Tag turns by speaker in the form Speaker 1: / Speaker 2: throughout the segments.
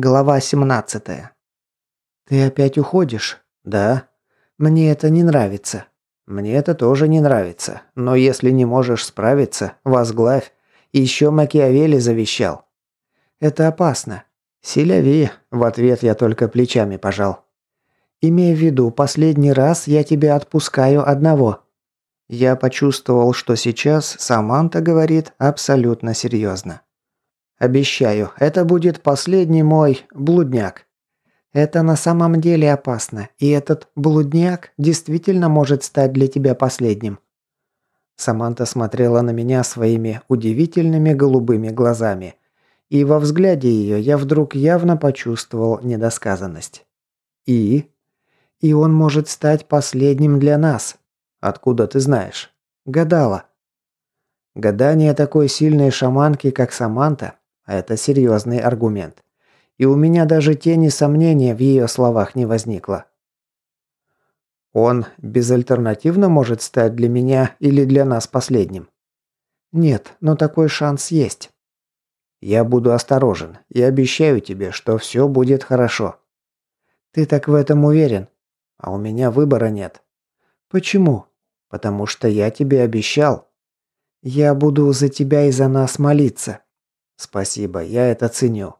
Speaker 1: Глава 17. Ты опять уходишь? Да. Мне это не нравится. Мне это тоже не нравится. Но если не можешь справиться, возглавь. Еще Макиавелли завещал. Это опасно. Селяви, в ответ я только плечами пожал. Имей в виду, последний раз я тебя отпускаю одного. Я почувствовал, что сейчас Саманта говорит абсолютно серьезно. Обещаю, это будет последний мой блудняк. Это на самом деле опасно, и этот блудняк действительно может стать для тебя последним. Саманта смотрела на меня своими удивительными голубыми глазами, и во взгляде ее я вдруг явно почувствовал недосказанность. И и он может стать последним для нас. Откуда ты знаешь? Гадала. Гадание такой сильной шаманки, как Саманта, это серьезный аргумент. И у меня даже тени сомнения в ее словах не возникло. Он безальтернативно может стать для меня или для нас последним? Нет, но такой шанс есть. Я буду осторожен и обещаю тебе, что все будет хорошо. Ты так в этом уверен? А у меня выбора нет. Почему? Потому что я тебе обещал. Я буду за тебя и за нас молиться. «Спасибо, я это ценю».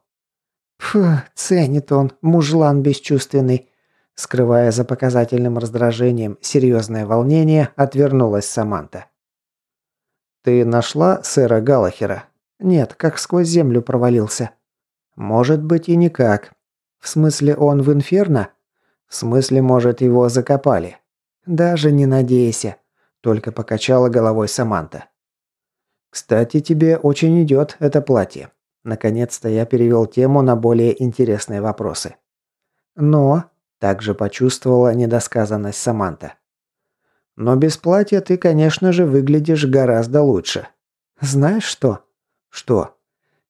Speaker 1: «Фу, ценит он, мужлан бесчувственный». Скрывая за показательным раздражением серьезное волнение, отвернулась Саманта. «Ты нашла сэра Галахера?» «Нет, как сквозь землю провалился». «Может быть и никак. В смысле он в инферно?» «В смысле, может, его закопали?» «Даже не надейся», – только покачала головой Саманта. «Кстати, тебе очень идет это платье». Наконец-то я перевел тему на более интересные вопросы. «Но...» – также почувствовала недосказанность Саманта. «Но без платья ты, конечно же, выглядишь гораздо лучше. Знаешь что?» «Что?»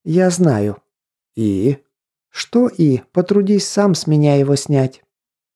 Speaker 1: «Я знаю». «И?» «Что и? Потрудись сам с меня его снять».